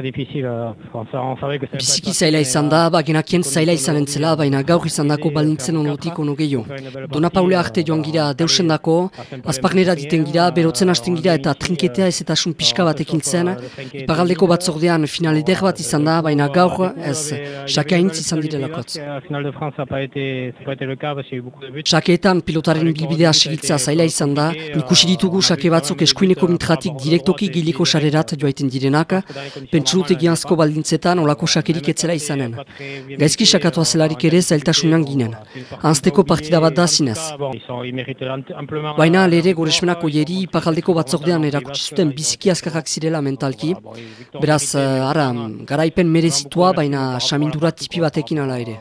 très difficile. euh, sa- on savait que allait pas être Biziki facile, zaila mais, izan euh, da, bagenakien zaila izanen zela, baina gaur izan dako baldintzen onotik ono gehiago. Dona Paule arte joan gira deusen dako, azparnera diten gira, berotzen hasten gira eta trinketea ez eta sun pixka batekin zen. Iparaldeko batzordean final bat izan da, baina gaur ez, xakeaintz izan direlakotz. La finale de France, n'a pas été, a. Xakeetan pilotaren bilbidea segitza zaila izan da, ikusi ditugu xake batzuk eskuineko mitratik direktoki giliko sarerat joaiten direnak, pentsudutegi asko baldintzetan olako xakerik etzela izanen. Gaizki xakatua zelarik ere zailtasunan ginen. Anzteko partida bat da zinez. Baina lere goresmenako jeri iparaldeko batzordean erakutsi zuten biziki azkarrak zirela mentalki. Beraz, eh, ara, garaipen merezitua, baina samindura tipi batekin ala ere.